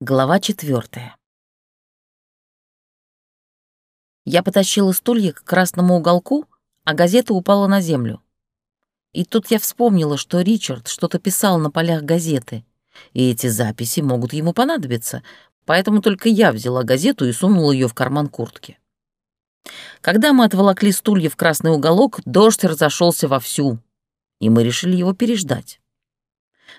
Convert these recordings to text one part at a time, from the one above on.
Глава четвертая. Я потащила стулья к красному уголку, а газета упала на землю. И тут я вспомнила, что Ричард что-то писал на полях газеты, и эти записи могут ему понадобиться, поэтому только я взяла газету и сунула ее в карман куртки. Когда мы отволокли стулья в красный уголок, дождь разошелся вовсю, и мы решили его переждать.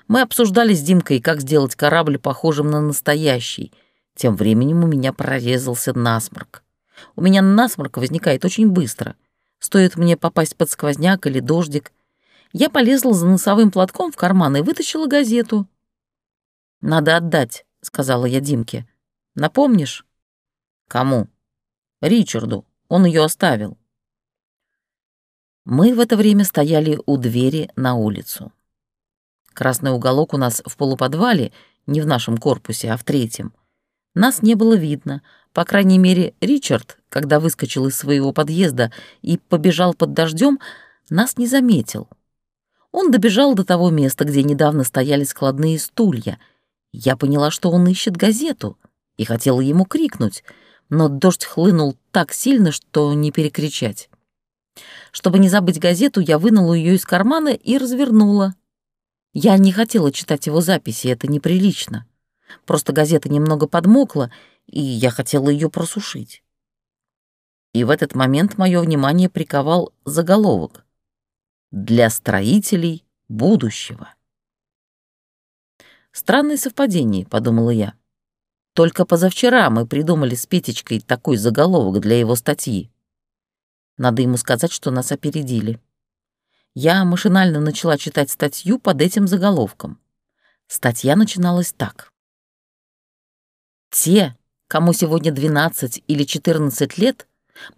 Мы обсуждали с Димкой, как сделать корабль похожим на настоящий. Тем временем у меня прорезался насморк. У меня насморк возникает очень быстро. Стоит мне попасть под сквозняк или дождик. Я полезла за носовым платком в карман и вытащила газету. «Надо отдать», — сказала я Димке. «Напомнишь?» «Кому?» «Ричарду. Он ее оставил». Мы в это время стояли у двери на улицу. Красный уголок у нас в полуподвале, не в нашем корпусе, а в третьем. Нас не было видно. По крайней мере, Ричард, когда выскочил из своего подъезда и побежал под дождем, нас не заметил. Он добежал до того места, где недавно стояли складные стулья. Я поняла, что он ищет газету, и хотела ему крикнуть, но дождь хлынул так сильно, что не перекричать. Чтобы не забыть газету, я вынула ее из кармана и развернула, я не хотела читать его записи, это неприлично. Просто газета немного подмокла, и я хотела ее просушить. И в этот момент мое внимание приковал заголовок «Для строителей будущего». Странное совпадение, подумала я. Только позавчера мы придумали с Петечкой такой заголовок для его статьи. Надо ему сказать, что нас опередили я машинально начала читать статью под этим заголовком. Статья начиналась так. Те, кому сегодня 12 или 14 лет,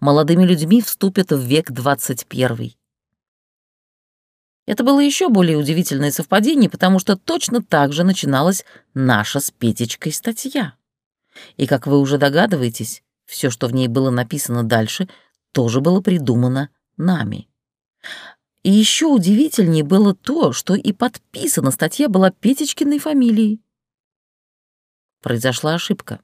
молодыми людьми вступят в век 21. Это было еще более удивительное совпадение, потому что точно так же начиналась наша с Петечкой статья. И, как вы уже догадываетесь, все, что в ней было написано дальше, тоже было придумано нами. И еще удивительнее было то, что и подписана статья была Петечкиной фамилией. Произошла ошибка.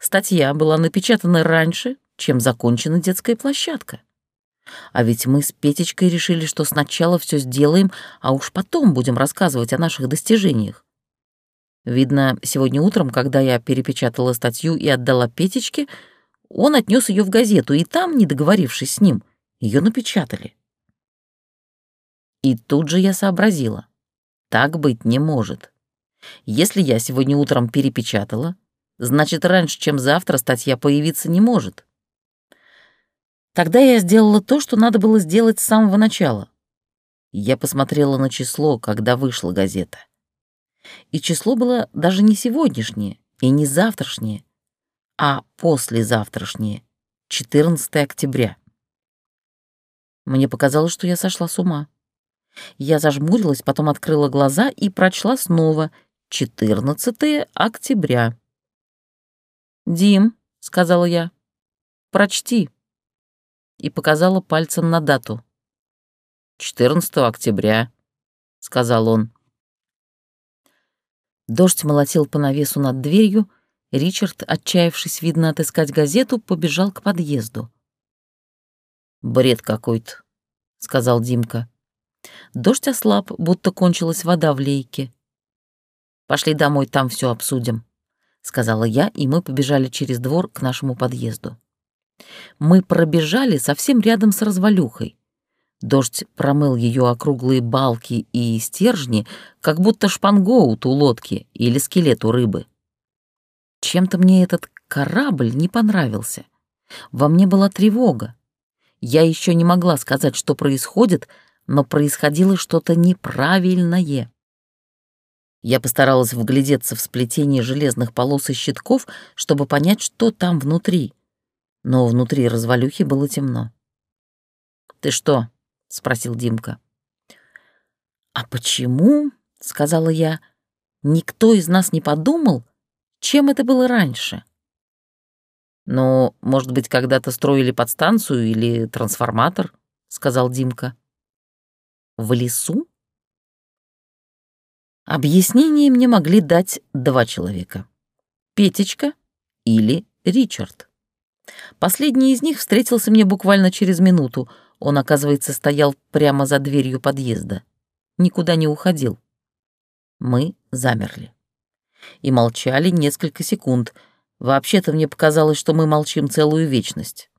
Статья была напечатана раньше, чем закончена детская площадка. А ведь мы с Петечкой решили, что сначала все сделаем, а уж потом будем рассказывать о наших достижениях. Видно, сегодня утром, когда я перепечатала статью и отдала Петечке, он отнес ее в газету, и там, не договорившись с ним, ее напечатали. И тут же я сообразила. Так быть не может. Если я сегодня утром перепечатала, значит, раньше, чем завтра, статья появиться не может. Тогда я сделала то, что надо было сделать с самого начала. Я посмотрела на число, когда вышла газета. И число было даже не сегодняшнее и не завтрашнее, а послезавтрашнее, 14 октября. Мне показалось, что я сошла с ума. Я зажмурилась, потом открыла глаза и прочла снова 14 октября. «Дим», — сказала я, — «прочти». И показала пальцем на дату. «14 октября», — сказал он. Дождь молотил по навесу над дверью, Ричард, отчаявшись, видно, отыскать газету, побежал к подъезду. «Бред какой-то», — сказал Димка. Дождь ослаб, будто кончилась вода в лейке. «Пошли домой, там все обсудим», — сказала я, и мы побежали через двор к нашему подъезду. Мы пробежали совсем рядом с развалюхой. Дождь промыл ее округлые балки и стержни, как будто шпангоут у лодки или скелет у рыбы. Чем-то мне этот корабль не понравился. Во мне была тревога. Я еще не могла сказать, что происходит, но происходило что-то неправильное. Я постаралась вглядеться в сплетение железных полос и щитков, чтобы понять, что там внутри. Но внутри развалюхи было темно. «Ты что?» — спросил Димка. «А почему?» — сказала я. «Никто из нас не подумал, чем это было раньше?» «Ну, может быть, когда-то строили подстанцию или трансформатор?» — сказал Димка. В лесу? Объяснение мне могли дать два человека. Петечка или Ричард. Последний из них встретился мне буквально через минуту. Он, оказывается, стоял прямо за дверью подъезда. Никуда не уходил. Мы замерли. И молчали несколько секунд. Вообще-то мне показалось, что мы молчим целую вечность.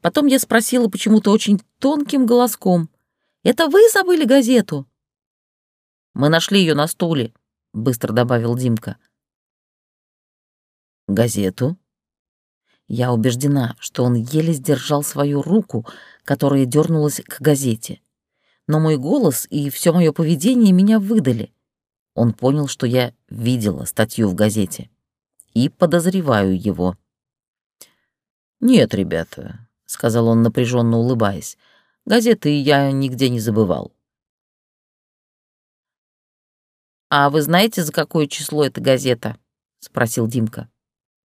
Потом я спросила почему-то очень тонким голоском. «Это вы забыли газету?» «Мы нашли ее на стуле», — быстро добавил Димка. «Газету?» Я убеждена, что он еле сдержал свою руку, которая дернулась к газете. Но мой голос и все мое поведение меня выдали. Он понял, что я видела статью в газете. И подозреваю его. «Нет, ребята», — сказал он, напряженно улыбаясь, — «газеты я нигде не забывал». «А вы знаете, за какое число эта газета?» — спросил Димка.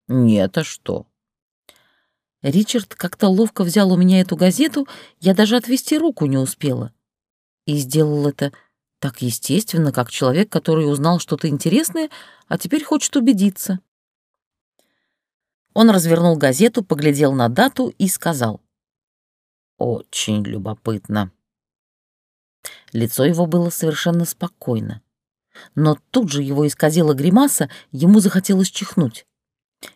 «Нет, а что?» Ричард как-то ловко взял у меня эту газету, я даже отвести руку не успела. И сделал это так естественно, как человек, который узнал что-то интересное, а теперь хочет убедиться. Он развернул газету, поглядел на дату и сказал. «Очень любопытно». Лицо его было совершенно спокойно. Но тут же его исказила гримаса, ему захотелось чихнуть.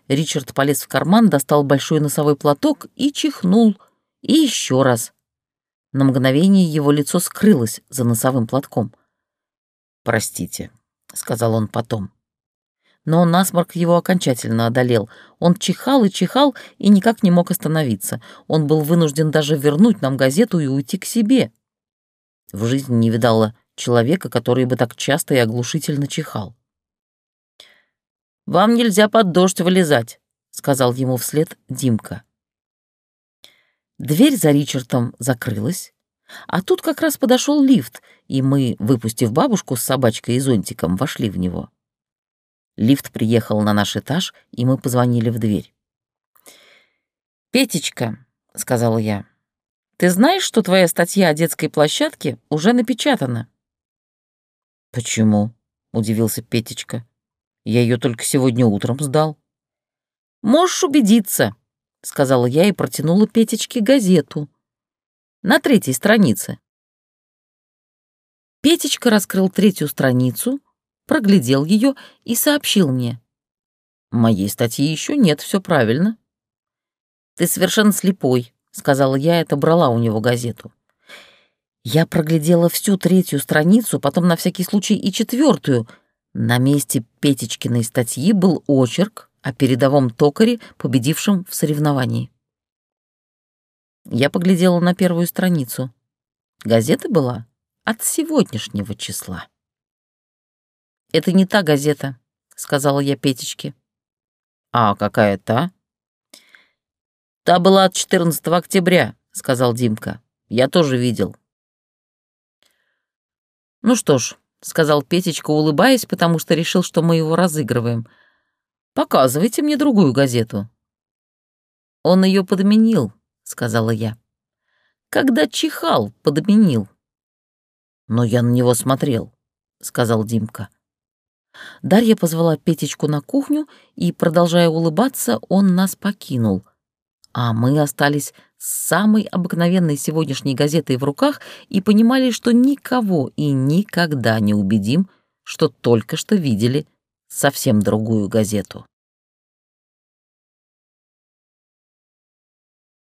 Ричард полез в карман, достал большой носовой платок и чихнул. И еще раз. На мгновение его лицо скрылось за носовым платком. «Простите», — сказал он потом. Но насморк его окончательно одолел. Он чихал и чихал и никак не мог остановиться. Он был вынужден даже вернуть нам газету и уйти к себе. В жизни не видала человека, который бы так часто и оглушительно чихал. «Вам нельзя под дождь вылезать», — сказал ему вслед Димка. Дверь за Ричардом закрылась, а тут как раз подошел лифт, и мы, выпустив бабушку с собачкой и зонтиком, вошли в него. Лифт приехал на наш этаж, и мы позвонили в дверь. «Петечка», — сказала я, — «ты знаешь, что твоя статья о детской площадке уже напечатана?» «Почему?» — удивился Петечка. Я ее только сегодня утром сдал. Можешь убедиться, сказала я и протянула Петечке газету. На третьей странице. Петечка раскрыл третью страницу, проглядел ее и сообщил мне. Моей статьи еще нет, все правильно. Ты совершенно слепой, сказала я, это брала у него газету. Я проглядела всю третью страницу, потом на всякий случай и четвертую — на месте Петечкиной статьи был очерк о передовом токаре, победившем в соревновании. Я поглядела на первую страницу. Газета была от сегодняшнего числа. «Это не та газета», — сказала я Петечке. «А какая та?» «Та была от 14 октября», — сказал Димка. «Я тоже видел». «Ну что ж, — сказал Петечка, улыбаясь, потому что решил, что мы его разыгрываем. «Показывайте мне другую газету». «Он ее подменил», — сказала я. «Когда чихал, подменил». «Но я на него смотрел», — сказал Димка. Дарья позвала Петечку на кухню, и, продолжая улыбаться, он нас покинул — а мы остались с самой обыкновенной сегодняшней газетой в руках и понимали, что никого и никогда не убедим, что только что видели совсем другую газету.